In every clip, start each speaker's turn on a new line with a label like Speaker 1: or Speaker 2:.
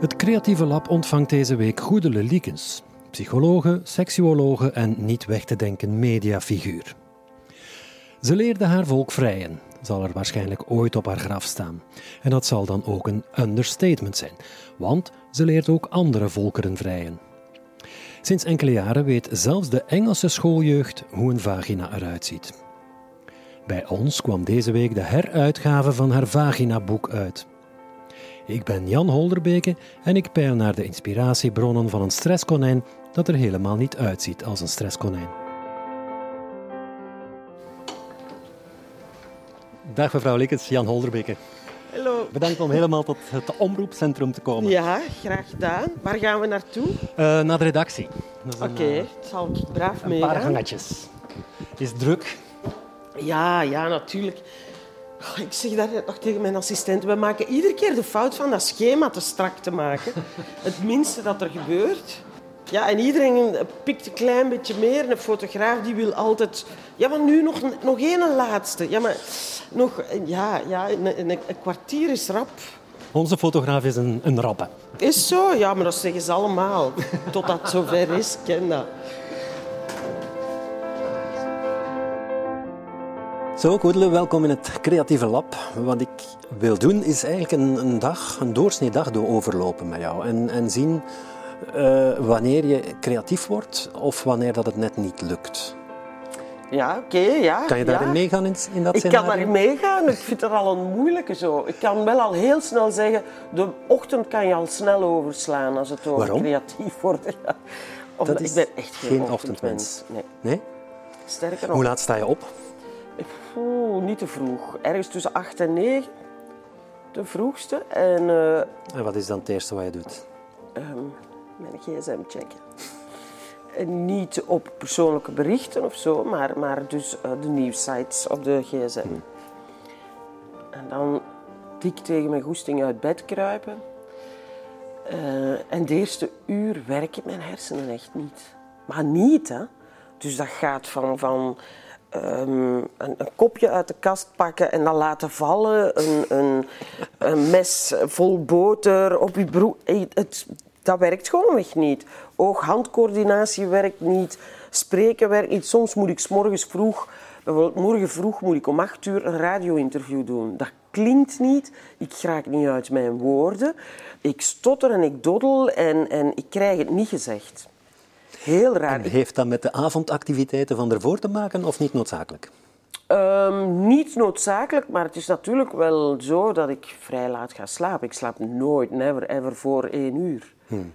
Speaker 1: Het Creatieve Lab ontvangt deze week Goedele Liekens, psychologe, seksuologe en niet weg te denken mediafiguur. Ze leerde haar volk vrijen, zal er waarschijnlijk ooit op haar graf staan. En dat zal dan ook een understatement zijn, want ze leert ook andere volkeren vrijen. Sinds enkele jaren weet zelfs de Engelse schooljeugd hoe een vagina eruit ziet. Bij ons kwam deze week de heruitgave van haar vagina-boek uit. Ik ben Jan Holderbeke en ik peil naar de inspiratiebronnen van een stresskonijn dat er helemaal niet uitziet als een stresskonijn. Dag mevrouw Likkens, Jan Holderbeke.
Speaker 2: Hallo.
Speaker 1: Bedankt om helemaal tot het omroepcentrum te komen.
Speaker 2: Ja, graag gedaan. Waar gaan we naartoe?
Speaker 1: Uh, naar de redactie.
Speaker 2: Oké, okay, het zal ik braaf
Speaker 1: Een
Speaker 2: meegaan.
Speaker 1: paar gangetjes. Het is druk.
Speaker 2: Ja, ja, natuurlijk. Oh, ik zeg daar nog tegen mijn assistent. We maken iedere keer de fout van dat schema te strak te maken. Het minste dat er gebeurt. Ja, en iedereen pikt een klein beetje meer. Een fotograaf die wil altijd... Ja, maar nu nog, nog één laatste. Ja, maar nog... Ja, ja een, een, een kwartier is rap.
Speaker 1: Onze fotograaf is een, een rappe.
Speaker 2: Is zo? Ja, maar dat zeggen ze allemaal. Totdat het zover is, ken dat.
Speaker 1: Zo, Koedele, welkom in het Creatieve Lab. Wat ik wil doen is eigenlijk een, een dag, een doorsnee door overlopen met jou. En, en zien uh, wanneer je creatief wordt of wanneer dat het net niet lukt.
Speaker 2: Ja, oké, okay, ja.
Speaker 1: Kan je daarin
Speaker 2: ja.
Speaker 1: meegaan in, in dat
Speaker 2: Ik
Speaker 1: scenario?
Speaker 2: kan daarin meegaan. Ik vind dat al een moeilijke zo. Ik kan wel al heel snel zeggen, de ochtend kan je al snel overslaan als het over
Speaker 1: Waarom?
Speaker 2: creatief wordt. Ja. Omdat
Speaker 1: Dat is
Speaker 2: ik ben echt geen,
Speaker 1: geen
Speaker 2: ochtendmens.
Speaker 1: ochtendmens.
Speaker 2: Nee.
Speaker 1: Nee?
Speaker 2: Sterker nog,
Speaker 1: Hoe laat sta je op?
Speaker 2: Oeh, niet te vroeg. Ergens tussen 8 en 9. De vroegste. En uh,
Speaker 1: En wat is dan het eerste wat je doet?
Speaker 2: um, mijn gsm checken. En niet op persoonlijke berichten of zo, maar, maar dus uh, de nieuwsites op de gsm.
Speaker 1: Hmm.
Speaker 2: En dan dik tegen mijn goesting uit bed kruipen. Uh, en de eerste uur werken mijn hersenen echt niet. Maar niet, hè. Dus dat gaat van... van Um, een, kopje uit de kast pakken en dan laten vallen. Een, een, een mes vol boter op je broek. Het, dat werkt gewoonweg niet. Oog-handcoördinatie werkt niet. Spreken werkt niet. Soms moet ik morgens vroeg, morgen vroeg moet ik om acht uur een radio-interview doen. Dat klinkt niet. Ik raak niet uit mijn woorden. Ik stotter en ik doddel en, en ik krijg het niet gezegd. Heel raar.
Speaker 1: En heeft dat met de avondactiviteiten van ervoor te maken of niet noodzakelijk?
Speaker 2: Um, niet noodzakelijk, maar het is natuurlijk wel zo dat ik vrij laat ga slapen. Ik slaap nooit, never, ever voor één uur.
Speaker 1: Hmm.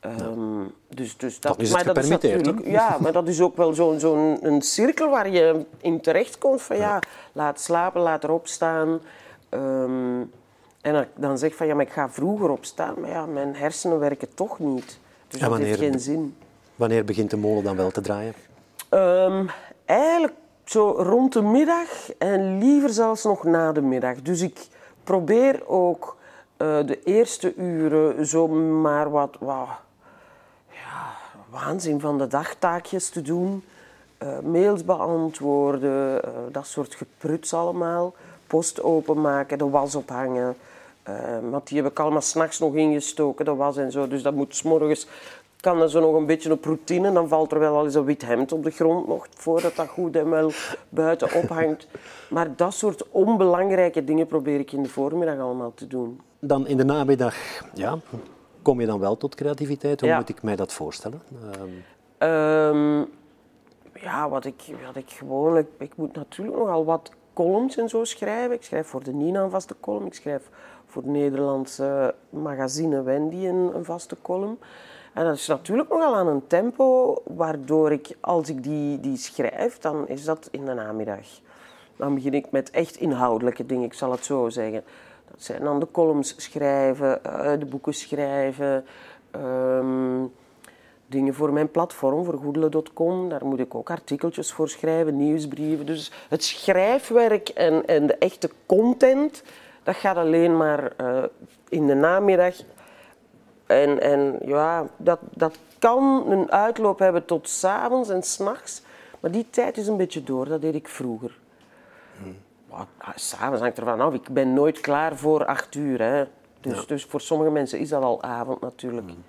Speaker 2: Um, dus, dus dat,
Speaker 1: Dan is het
Speaker 2: maar dat is Ja, maar dat is ook wel zo'n zo'n een cirkel waar je in terechtkomt van ja, laat slapen, laat erop staan. Um, en dan, dan zeg van ja, maar ik ga vroeger opstaan, maar ja, mijn hersenen werken toch niet. Dus
Speaker 1: En
Speaker 2: dat heeft geen zin.
Speaker 1: Wanneer begint de molen dan wel te draaien?
Speaker 2: Ehm, eigenlijk zo rond de middag en liever zelfs nog na de middag. Dus ik probeer ook eh, de eerste uren zomaar wat, wat ja, waanzin van de dagtaakjes te doen. Eh, mails beantwoorden, eh, dat soort gepruts allemaal. Post openmaken, de was ophangen. Want die heb ik allemaal s'nachts nog ingestoken, de was en zo. Dus dat moet 's morgens kan er zo nog een beetje op routine. Dan valt er wel al eens een wit hemd op de grond nog, voordat dat goed en wel buiten ophangt. Maar dat soort onbelangrijke dingen probeer ik in de voormiddag allemaal te doen.
Speaker 1: Dan in de namiddag, ja, kom je dan wel tot creativiteit? Hoe
Speaker 2: Ja.
Speaker 1: moet ik mij dat voorstellen? Ehm,
Speaker 2: ja, wat ik, wat ik gewoonlijk... Ik moet natuurlijk nogal wat columns en zo schrijven. Ik schrijf voor de Nina een vaste column. Ik schrijf voor het Nederlandse magazine Wendy een, een vaste column. En dat is natuurlijk nogal aan een tempo, waardoor ik, als ik die, die schrijf, dan is dat in de namiddag. Dan begin ik met echt inhoudelijke dingen, ik zal het zo zeggen. Dat zijn dan de columns schrijven, eh, de boeken schrijven, ehm, dingen voor mijn platform, voor goedele.com. Daar moet ik ook artikeltjes voor schrijven, nieuwsbrieven. Dus het schrijfwerk en, en de echte content, dat gaat alleen maar eh, in de namiddag. En, en ja, dat, dat kan een uitloop hebben tot s'avonds en s'nachts. Maar die tijd is een beetje door, dat deed ik vroeger. Maar, ah, S'avonds hangt ervan af. Ik ben nooit klaar voor acht uur. Hè. Dus, dus voor sommige mensen is dat al avond natuurlijk.
Speaker 1: Mm.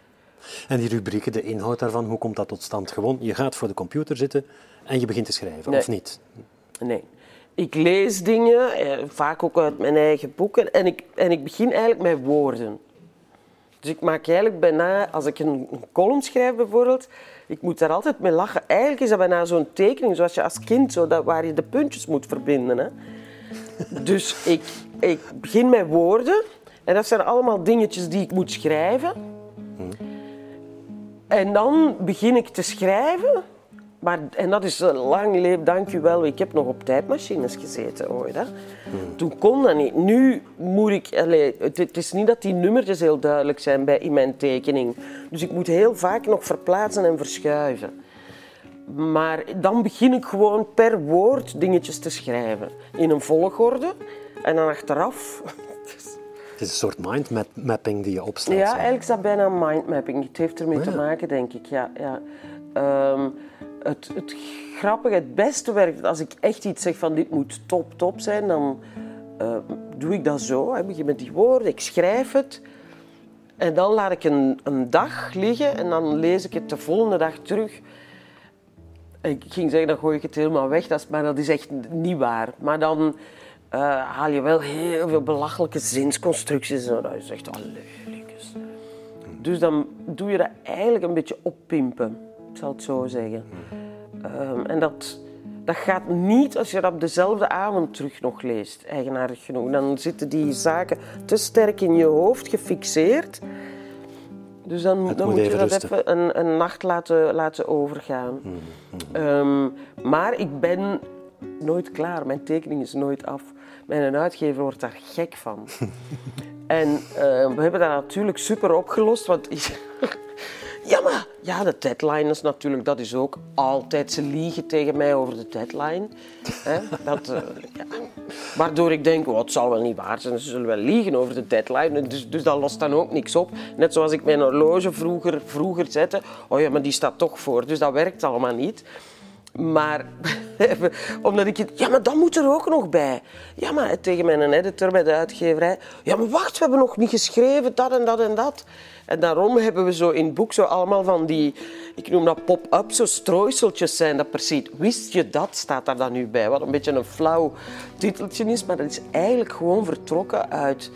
Speaker 1: En die rubrieken, de inhoud daarvan, hoe komt dat tot stand? Gewoon, je gaat voor de computer zitten en je begint te schrijven, of niet?
Speaker 2: Nee. Ik lees dingen, eh, vaak ook uit mijn eigen boeken, en ik, en ik begin eigenlijk met woorden. Dus ik maak eigenlijk bijna, als ik een, een column schrijf bijvoorbeeld, ik moet daar altijd mee lachen. Eigenlijk is dat bijna zo'n tekening, zoals je als kind, zo, dat, waar je de puntjes moet verbinden. Hè. Dus ik, ik begin met woorden, en dat zijn allemaal dingetjes die ik moet schrijven. En dan begin ik te schrijven. Maar, en dat is lang leven, dank u wel. Ik heb nog op tijdmachines gezeten ooit. Hè. Toen kon dat niet. Nu moet ik... Allez, het, het, is niet dat die nummertjes heel duidelijk zijn bij, in mijn tekening. Dus ik moet heel vaak nog verplaatsen en verschuiven. Maar dan begin ik gewoon per woord dingetjes te schrijven. In een volgorde. En dan achteraf
Speaker 1: het is een soort mindmapping die je opstelt.
Speaker 2: Ja, eigenlijk is dat bijna mindmapping. Het heeft ermee oh te maken, denk ik. Ja, ja. Um, het, het grappige, het beste werkt als ik echt iets zeg van dit moet top, top zijn, dan uh, doe ik dat zo. Ik begin met die woorden, ik schrijf het. En dan laat ik een, een dag liggen en dan lees ik het de volgende dag terug. Ik ging zeggen, dan gooi ik het helemaal weg, maar dat is echt niet waar. Maar dan uh, haal je wel heel veel belachelijke zinsconstructies. En dat is echt lelijkes. Dus dan doe je dat eigenlijk een beetje oppimpen, ik zal het zo zeggen. Um, en dat, dat gaat niet als je dat op dezelfde avond terug nog leest, eigenaardig genoeg. Dan zitten die zaken te sterk in je hoofd gefixeerd. Dus dan, dan moet, je dat even een, een, nacht laten, laten overgaan. Mm, mm. Um, maar ik ben nooit klaar. Mijn tekening is nooit af. Mijn uitgever wordt daar gek van. en uh, we hebben dat natuurlijk super opgelost. Want ja, maar ja, de deadline is natuurlijk, dat is ook altijd. Ze liegen tegen mij over de deadline. Dat, uh, ja. Waardoor ik denk, oh, het zal wel niet waar zijn. Ze zullen wel liegen over de deadline. Dus, dus dat lost dan ook niks op. Net zoals ik mijn horloge vroeger, vroeger zette. Oh ja, maar die staat toch voor. Dus dat werkt allemaal niet. Maar omdat ik ja, maar dat moet er ook nog bij. Ja, maar tegen mijn editor bij de uitgeverij. Ja, maar wacht, we hebben nog niet geschreven dat en dat en dat. En daarom hebben we zo in het boek zo allemaal van die, ik noem dat pop-up, zo strooiseltjes zijn dat precies. Wist je dat, staat daar dan nu bij. Wat een beetje een flauw titeltje is, maar dat is eigenlijk gewoon vertrokken uit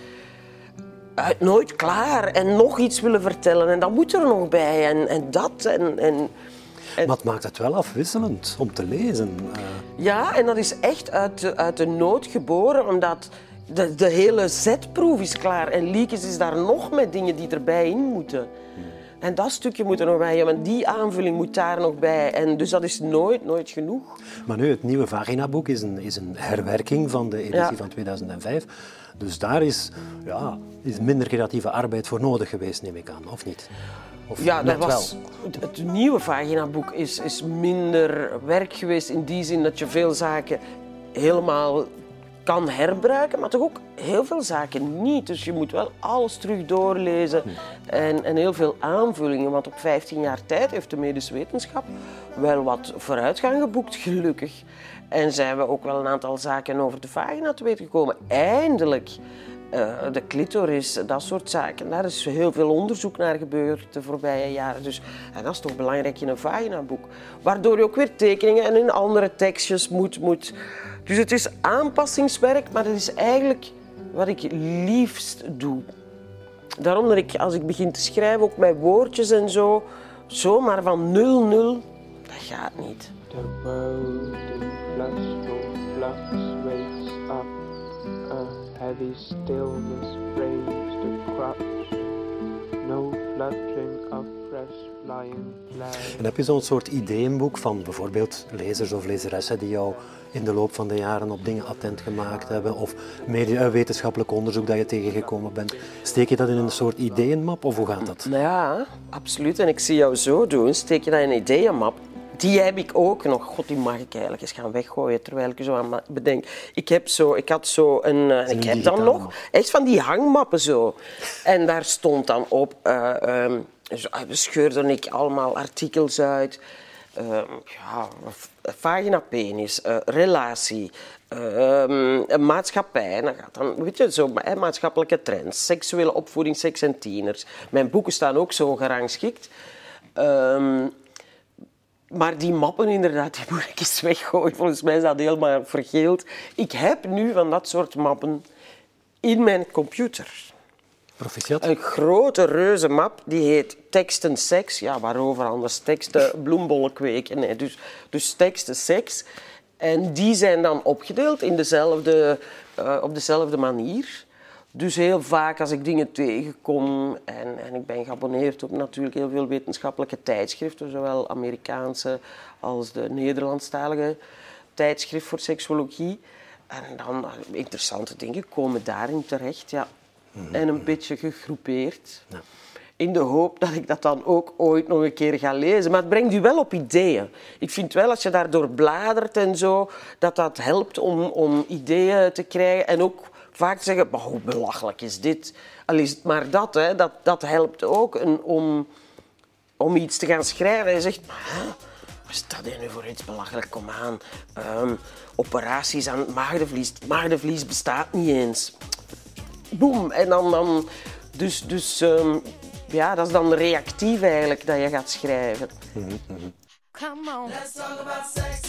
Speaker 2: uit nooit klaar en nog iets willen vertellen. En dat moet er nog bij en, en dat. En, en
Speaker 1: maar het maakt het wel afwisselend om te lezen.
Speaker 2: Uh. Ja, en dat is echt uit de, uit de nood geboren, omdat de, de hele zetproef is klaar. En Liekes is daar nog met dingen die erbij in moeten. En dat stukje moet er nog bij, want die aanvulling moet daar nog bij. En dus dat is nooit, nooit genoeg.
Speaker 1: Maar nu, het nieuwe Vagina-boek is een, is een herwerking van de editie van 2005. Dus daar is, ja, is minder creatieve arbeid voor nodig geweest, neem ik aan, of niet? Of
Speaker 2: ja, dat was, het, het, nieuwe Vagina-boek is, is minder werk geweest in die zin dat je veel zaken helemaal kan herbruiken, maar toch ook heel veel zaken niet. Dus je moet wel alles terug doorlezen en, en heel veel aanvullingen. Want op 15 jaar tijd heeft de medische wetenschap wel wat vooruitgang geboekt, gelukkig. En zijn we ook wel een aantal zaken over de vagina te weten gekomen. Eindelijk uh, de clitoris, dat soort zaken. Daar is heel veel onderzoek naar gebeurd de voorbije jaren. Dus en dat is toch belangrijk in een vaginaboek. Waardoor je ook weer tekeningen en in andere tekstjes moet, moet. Dus het is aanpassingswerk, maar het is eigenlijk wat ik liefst doe. Daarom dat ik, als ik begin te schrijven, ook met woordjes en zo, zomaar van 0-0, dat gaat niet. The world in flux, heavy stillness
Speaker 1: frames the crutch. No fluttering of fresh flying flags. En heb je zo'n soort ideeënboek van bijvoorbeeld lezers of lezeressen die jou in de loop van de jaren op dingen attent gemaakt hebben of media, eh, wetenschappelijk onderzoek dat je tegengekomen bent. Steek je dat in een soort ideeënmap of hoe gaat dat?
Speaker 2: Nou ja, absoluut. En ik zie jou zo doen. Steek je dat in een ideeënmap die heb ik ook nog. God, die mag ik eigenlijk eens gaan weggooien terwijl ik zo aan bedenk. Ik, heb zo, ik had zo een... Uh, ik heb dan nog echt van die hangmappen zo. En daar stond dan op... Uh, um, scheurde ik allemaal artikels uit. Uh, ja, vagina penis, relatie, Ehm, een maatschappij, dan gaat dan, weet je, zo, maatschappelijke trends, seksuele opvoeding, seks en tieners. Mijn boeken staan ook zo gerangschikt. Ehm, maar die mappen, inderdaad, die moet ik eens weggooien. Volgens mij is dat helemaal vergeeld. Ik heb nu van dat soort mappen in mijn computer.
Speaker 1: Proficiat.
Speaker 2: Een grote reuze map, die heet teksten seks. Ja, waarover anders? Teksten bloembollen kweken. Nee, dus, dus teksten seks. En die zijn dan opgedeeld in dezelfde, uh, op dezelfde manier. Dus heel vaak als ik dingen tegenkom, en, en ik ben geabonneerd op natuurlijk heel veel wetenschappelijke tijdschriften, zowel Amerikaanse als de Nederlandstalige tijdschrift voor seksuologie. En dan interessante dingen komen daarin terecht. Ja. En een beetje gegroepeerd. Ja. In de hoop dat ik dat dan ook ooit nog een keer ga lezen. Maar het brengt u wel op ideeën. Ik vind wel, als je daardoor bladert en zo, dat dat helpt om, om ideeën te krijgen. En ook vaak zeggen, maar hoe belachelijk is dit? Al is het maar dat, hè, dat, dat helpt ook een, om, om iets te gaan schrijven. En je zegt, maar, wat is dat nu voor iets belachelijk? Kom aan. Um, operaties aan het maagdenvlies. Het maagdenvlies bestaat niet eens. Boom. En dan... dan dus dus um, ja, dat is dan reactief eigenlijk dat je gaat schrijven. Mm -hmm. Come on. Let's talk about sex,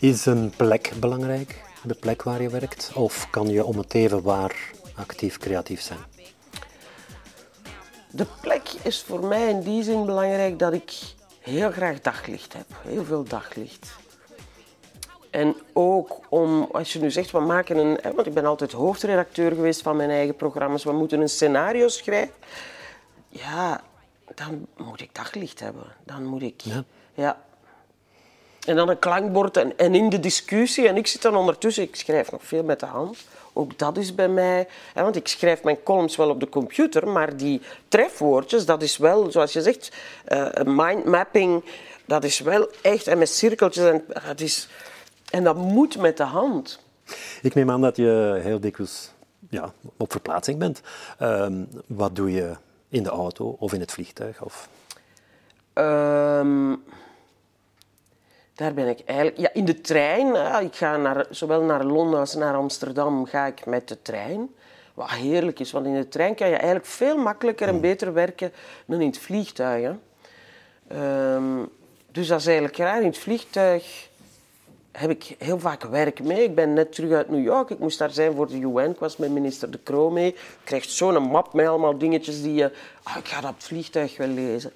Speaker 2: Is een plek belangrijk? De plek waar je werkt? Of kan je om het even waar actief creatief zijn? De plek is voor mij in die zin belangrijk dat ik heel graag daglicht heb. Heel veel daglicht. En ook om, als je nu zegt, we maken een... Want ik ben altijd hoofdredacteur geweest van mijn eigen programma's. We moeten een scenario schrijven. Ja, dan moet ik daglicht hebben. Dan moet ik... Ja. ja. En dan een klankbord en, en in de discussie. En ik zit dan ondertussen, ik schrijf nog veel met de hand. Ook dat is bij mij, hè, want ik schrijf mijn columns wel op de computer, maar die trefwoordjes, dat is wel, zoals je zegt, uh, mindmapping, dat is wel echt, en met cirkeltjes, en dat, is, en dat moet met de hand.
Speaker 1: Ik neem aan dat je heel dikwijls ja, op verplaatsing bent. Um, wat doe je in de auto of in het vliegtuig? Of?
Speaker 2: Um, daar ben ik eigenlijk... Ja, in de trein. Ja, ik ga naar, zowel naar Londen als naar Amsterdam ga ik met de trein. Wat heerlijk is, want in de trein kan je eigenlijk veel makkelijker en beter werken dan in het vliegtuig. Um, dus dat is eigenlijk raar. In het vliegtuig heb ik heel vaak werk mee. Ik ben net terug uit New York. Ik moest daar zijn voor de UN. Ik was met minister De Croo mee. Je krijgt zo'n map met allemaal dingetjes die je... Ah, ik ga dat op het vliegtuig wel lezen.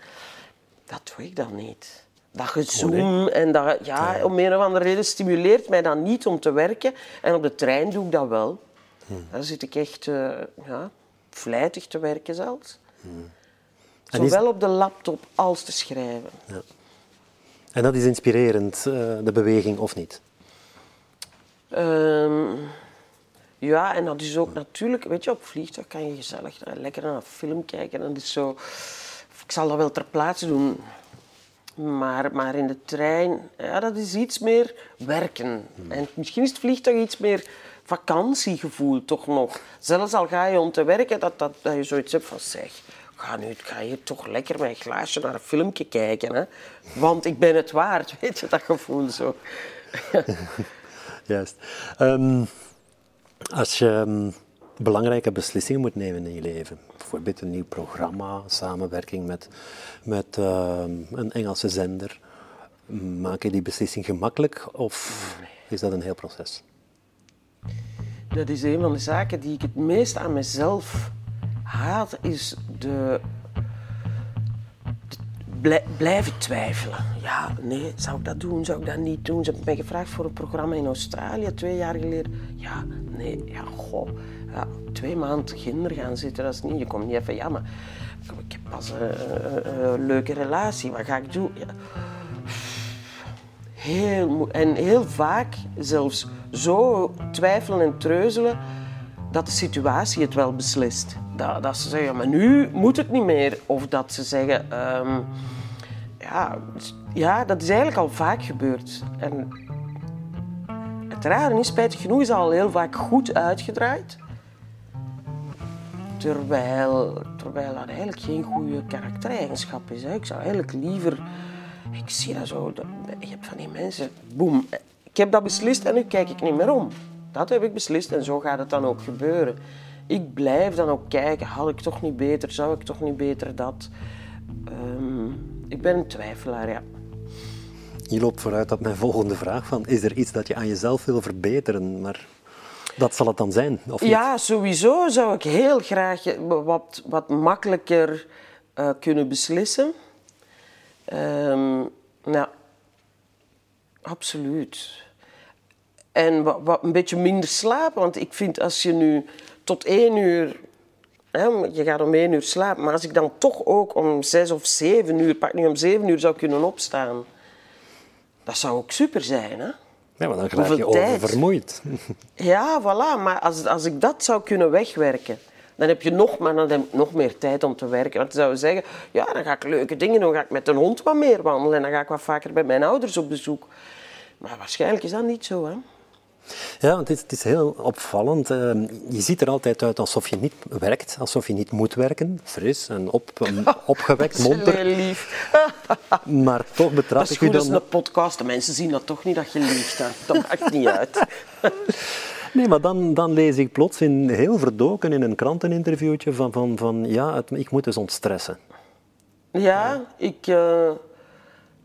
Speaker 2: Dat doe ik dan niet dat gezoom en dat, ja, om een of andere reden stimuleert mij dat niet om te werken. En op de trein doe ik dat wel. Hmm. Dan zit ik echt uh, ja, vlijtig te werken zelfs. Hmm. Zowel op de laptop als te schrijven. Ja.
Speaker 1: En dat is inspirerend, uh, de beweging, of niet?
Speaker 2: Um, ja, en dat is ook natuurlijk, weet je, op vliegtuig kan je gezellig lekker naar een film kijken. En dat is zo, ik zal dat wel ter plaatse doen. Maar, maar in de trein, ja, dat is iets meer werken. En misschien is het vliegtuig iets meer vakantiegevoel toch nog. Zelfs al ga je om te werken, dat, dat, dat je zoiets hebt van zeg, ga nu ga je toch lekker een glaasje naar een filmpje kijken. Hè? Want ik ben het waard, weet je, dat gevoel zo.
Speaker 1: Juist. Um, als je ehm, belangrijke beslissingen moet nemen in je leven. Bijvoorbeeld een nieuw programma, samenwerking met, met uh, een Engelse zender. Maak je die beslissing gemakkelijk of is dat een heel proces?
Speaker 2: Dat is een van de zaken die ik het meest aan mezelf haat, is de, de blijven twijfelen. Ja, nee, zou ik dat doen, zou ik dat niet doen? Ze hebben mij gevraagd voor een programma in Australië twee jaar geleden. Ja, nee, ja, goh twee maanden kinder gaan zitten, dat is niet. Je komt niet even, ja, maar ik heb pas een, leuke relatie, wat ga ik doen? Heel en heel vaak zelfs zo twijfelen en treuzelen dat de situatie het wel beslist. Dat, dat ze zeggen, maar nu moet het niet meer. Of dat ze zeggen, ehm, ja, ja, dat is eigenlijk al vaak gebeurd. En het rare is, spijtig genoeg, is al heel vaak goed uitgedraaid. Terwijl, terwijl dat eigenlijk geen goede karaktereigenschap is. Hè. Ik zou eigenlijk liever... Ik zie dat zo... Je hebt van die mensen... Boem. Ik heb dat beslist en nu kijk ik niet meer om. Dat heb ik beslist en zo gaat het dan ook gebeuren. Ik blijf dan ook kijken. Had ik toch niet beter? Zou ik toch niet beter dat? Ehm, ik ben een twijfelaar, ja.
Speaker 1: Je loopt vooruit op mijn volgende vraag. Van, is er iets dat je aan jezelf wil verbeteren? Maar dat zal het dan zijn, of niet?
Speaker 2: Ja, sowieso zou ik heel graag wat, wat makkelijker uh, kunnen beslissen. Um, nou, absoluut. En wat, wat, een beetje minder slapen, want ik vind als je nu tot één uur je gaat om één uur slapen. Maar als ik dan toch ook om zes of zeven uur, pak nu om zeven uur, zou kunnen opstaan. Dat zou ook super zijn, hè?
Speaker 1: Ja, maar dan raak je oververmoeid.
Speaker 2: Ja, voilà. Maar als, als ik dat zou kunnen wegwerken, dan heb je nog, maar dan heb nog meer tijd om te werken. Want je zou zeggen, ja, dan ga ik leuke dingen doen. Dan ga ik met een hond wat meer wandelen. En dan ga ik wat vaker bij mijn ouders op bezoek. Maar waarschijnlijk is dat niet zo, hè?
Speaker 1: Ja, want het is, heel opvallend. Ehm, je ziet er altijd uit alsof je niet werkt, alsof je niet moet werken. Fris en op, opgewekt, monter.
Speaker 2: Heel lief.
Speaker 1: maar toch betrap ik u dan...
Speaker 2: Dat is een podcast. De mensen zien dat toch niet dat je liegt. Dat maakt niet uit.
Speaker 1: Nee, maar dan, dan lees ik plots in, heel verdoken in een kranteninterviewtje van, van, van ja, het, ik moet dus ontstressen.
Speaker 2: Ja, ik... Uh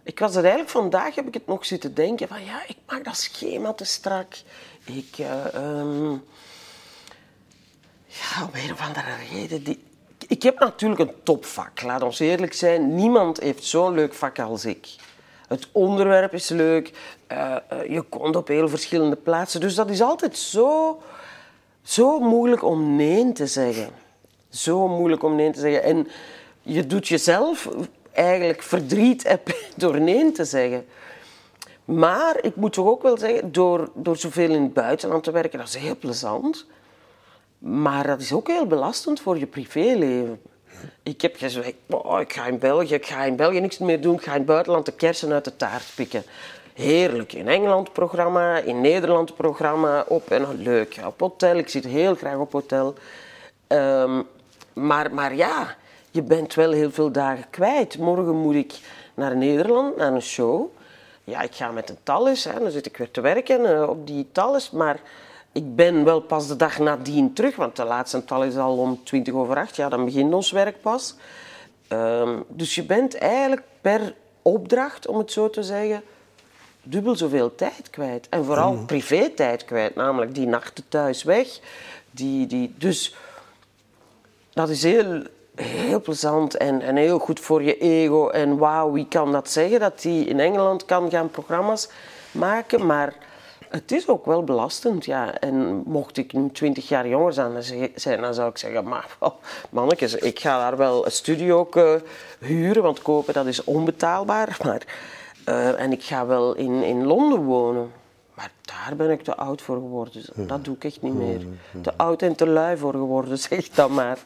Speaker 2: ik was er eigenlijk vandaag, heb ik het nog zitten denken, van ja, ik maak dat schema te strak. Ik, uh, ja, om een of andere reden. Die, ik heb natuurlijk een topvak, laat ons eerlijk zijn. Niemand heeft zo'n leuk vak als ik. Het onderwerp is leuk, uh, uh, je komt op heel verschillende plaatsen. Dus dat is altijd zo, zo moeilijk om nee te zeggen. Zo moeilijk om nee te zeggen. En je doet jezelf eigenlijk verdriet door nee te zeggen. Maar ik moet toch ook wel zeggen, door, door zoveel in het buitenland te werken, dat is heel plezant. Maar dat is ook heel belastend voor je privéleven. Ik heb gezegd, oh, ik ga in België, ik ga in België niks meer doen, ik ga in het buitenland de kersen uit de taart pikken. Heerlijk. In Engeland programma, in Nederland programma, op en leuk. Op hotel, ik zit heel graag op hotel. Um, maar, maar ja, je bent wel heel veel dagen kwijt. Morgen moet ik naar Nederland, naar een show. Ja, ik ga met een talus, hè. dan zit ik weer te werken uh, op die talus. Maar ik ben wel pas de dag nadien terug, want de laatste tal is al om 20 over 8. Ja, dan begint ons werk pas. Um, dus je bent eigenlijk per opdracht, om het zo te zeggen, dubbel zoveel tijd kwijt. En vooral mm. privé-tijd kwijt, namelijk die nachten thuis weg. Die, die, dus dat is heel heel plezant en, en heel goed voor je ego. En wauw, wie kan dat zeggen? Dat hij in Engeland kan gaan programma's maken. Maar het is ook wel belastend, ja. En mocht ik nu twintig jaar jonger zijn, dan zou ik zeggen... Maar mannetjes, ik ga daar wel een studio uh, huren, want kopen dat is onbetaalbaar. Maar, uh, en ik ga wel in, in Londen wonen. Maar daar ben ik te oud voor geworden. Dus dat doe ik echt niet meer. Te oud en te lui voor geworden, zeg dan maar.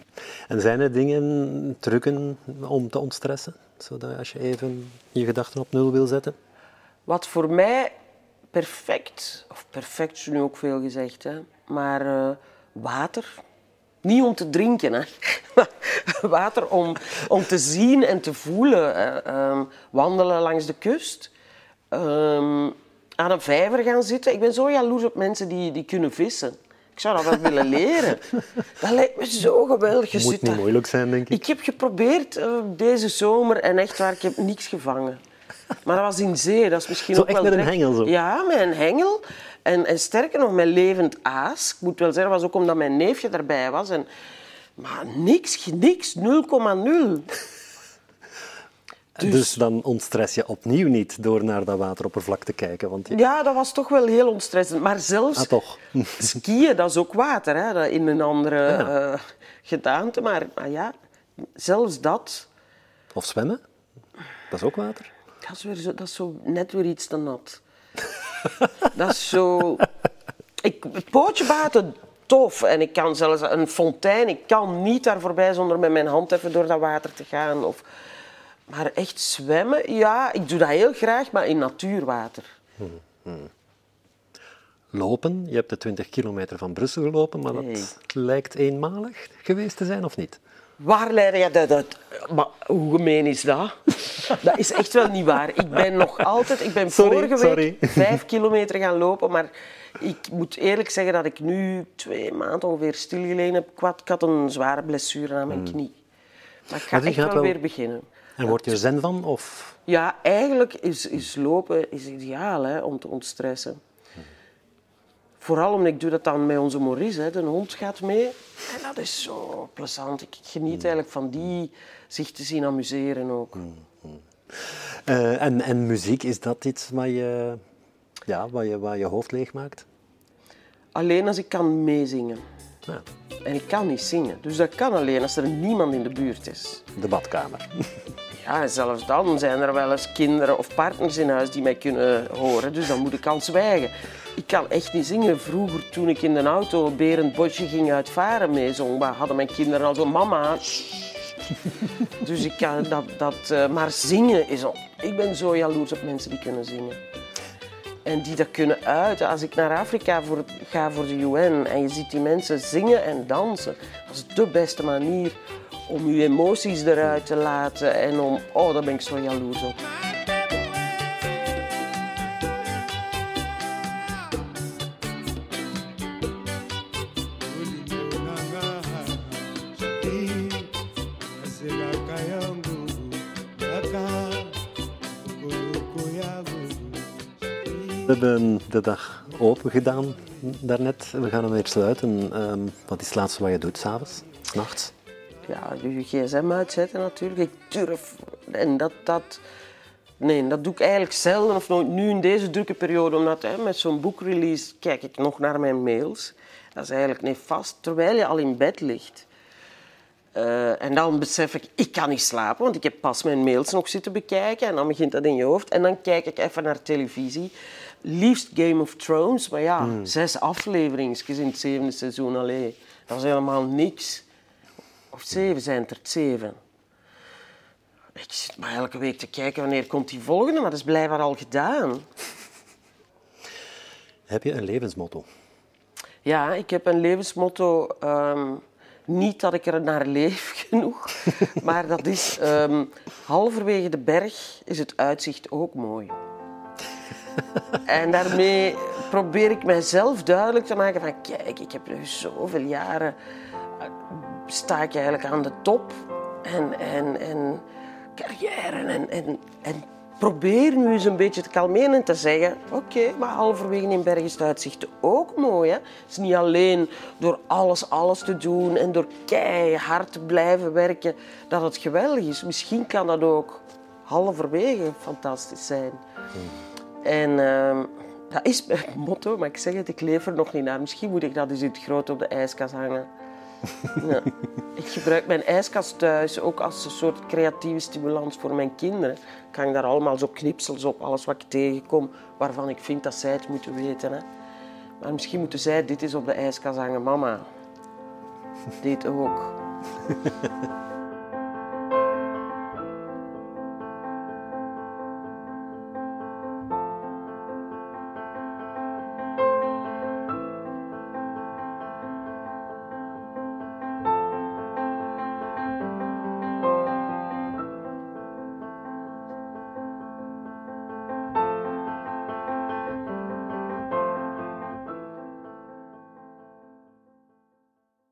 Speaker 1: En zijn er dingen, trucken om te ontstressen? Zodat als je even je gedachten op nul wil zetten?
Speaker 2: Wat voor mij perfect, of perfect is nu ook veel gezegd, hè, maar uh, water. Niet om te drinken, hè. water om, om te zien en te voelen. Um, wandelen langs de kust. Um, aan een vijver gaan zitten. Ik ben zo jaloers op mensen die, die kunnen vissen. Ik zou dat wel willen leren. Dat lijkt me zo geweldig.
Speaker 1: Het moet niet moeilijk zijn, denk ik.
Speaker 2: Ik heb geprobeerd uh, deze zomer en echt waar, ik heb niks gevangen. Maar dat was in zee, dat is misschien
Speaker 1: zo
Speaker 2: ook
Speaker 1: echt
Speaker 2: wel...
Speaker 1: met een hengel zo?
Speaker 2: Ja, met een hengel. En, en sterker nog, met levend aas. Ik moet wel zeggen, dat was ook omdat mijn neefje erbij was. En, maar niks, niks, 0,0.
Speaker 1: Dus, dus, dan ontstress je opnieuw niet door naar dat wateroppervlak te kijken. Want
Speaker 2: Ja, dat was toch wel heel ontstressend. Maar zelfs
Speaker 1: ah, toch.
Speaker 2: skiën, dat is ook water, hè? in een andere ja. uh, gedaante. Maar, maar ja, zelfs dat.
Speaker 1: Of zwemmen, dat is ook water.
Speaker 2: Dat is, weer zo, dat is zo net weer iets te nat. dat is zo... Ik, het pootje baten, tof. En ik kan zelfs een fontein, ik kan niet daar voorbij zonder met mijn hand even door dat water te gaan. Of, Maar echt zwemmen, ja, ik doe dat heel graag, maar in natuurwater.
Speaker 1: Lopen, je hebt de 20 kilometer van Brussel gelopen, maar dat lijkt eenmalig geweest te zijn, of niet?
Speaker 2: Waar leidde je dat uit? Maar hoe gemeen is dat? Dat is echt wel niet waar. Ik ben nog altijd... Ik ben
Speaker 1: Sorry,
Speaker 2: vorige
Speaker 1: sorry.
Speaker 2: week vijf kilometer gaan lopen, maar ik moet eerlijk zeggen dat ik nu twee maanden ongeveer stilgelegen heb. Ik had, een zware blessure aan mijn knie. Maar ik ga
Speaker 1: Maar
Speaker 2: echt wel- weer beginnen.
Speaker 1: En word je er zen van? Of...
Speaker 2: Ja, eigenlijk is, is lopen is ideaal hè, om te ontstressen. Vooral omdat ik doe dat dan met onze Maurice, hè. de hond gaat mee. En dat is zo plezant. Ik geniet eigenlijk van die zich te zien amuseren ook.
Speaker 1: Eh, en, en muziek, is dat iets wat je, ja, wat je, wat je hoofd leegmaakt?
Speaker 2: Alleen als ik kan meezingen.
Speaker 1: Ja,
Speaker 2: En ik kan niet zingen. Dus dat kan alleen als er niemand in de buurt is.
Speaker 1: de badkamer.
Speaker 2: Ja, en zelfs dan zijn er wel eens kinderen of partners in huis die mij kunnen horen. Dus dan moet ik al zwijgen. Ik kan echt niet zingen. Vroeger, toen ik in de auto Berend Bosje ging uitvaren meezong, maar hadden mijn kinderen al zo mama. dus ik kan dat... dat eh, maar zingen is al... Ik ben zo jaloers op mensen die kunnen zingen. En die dat kunnen uiten. Als ik naar Afrika voor, ga voor de UN en je ziet die mensen zingen en dansen, dat is de beste manier om je emoties eruit te laten. En om, oh, daar ben ik zo jaloers op.
Speaker 1: hebben de dag open gedaan daarnet. We gaan hem weer sluiten. Ehm, wat is het laatste wat je doet s'avonds, s'nachts?
Speaker 2: Ja, je gsm uitzetten natuurlijk. Ik durf. En dat, dat, nee, dat doe ik eigenlijk zelden of nooit. Nu in deze drukke periode, omdat hè, met zo'n boekrelease kijk ik nog naar mijn mails. Dat is eigenlijk nefast, terwijl je al in bed ligt. Eh, en dan besef ik, ik kan niet slapen, want ik heb pas mijn mails nog zitten bekijken. En dan begint dat in je hoofd. En dan kijk ik even naar televisie. Liefst Game of Thrones, maar ja, zes afleveringen in het zevende seizoen alleen. Dat is helemaal niks. Of zeven zijn het er, zeven. Ik zit maar elke week te kijken wanneer komt die volgende, maar dat is blijkbaar al gedaan.
Speaker 1: Heb je een levensmotto?
Speaker 2: Ja, ik heb een levensmotto. ehm, niet dat ik er naar leef genoeg, maar dat is ehm, halverwege de berg is het uitzicht ook mooi. En daarmee probeer ik mijzelf duidelijk te maken van kijk, ik heb nu zoveel jaren eh, sta ik eigenlijk aan de top en, en, en carrière en, en, en probeer nu eens een beetje te kalmeren en te zeggen oké, maar halverwege in berg is uitzicht ook mooi. Hè? Het is niet alleen door alles, alles te doen en door keihard te blijven werken dat het geweldig is. Misschien kan dat ook halverwege fantastisch zijn. En ehm, dat is mijn motto, maar ik zeg het, ik leef er nog niet naar. Misschien moet ik dat eens in het groot op de ijskast hangen. Ja. Ik gebruik mijn ijskast thuis ook als een soort creatieve stimulans voor mijn kinderen. Ik hang daar allemaal zo knipsels op, alles wat ik tegenkom, waarvan ik vind dat zij het moeten weten. Hè. Maar misschien moeten zij dit eens op de ijskast hangen. Mama, dit ook.